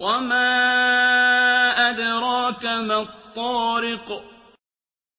وَمَا أَدْرَاكَ مَا الطَّارِقُ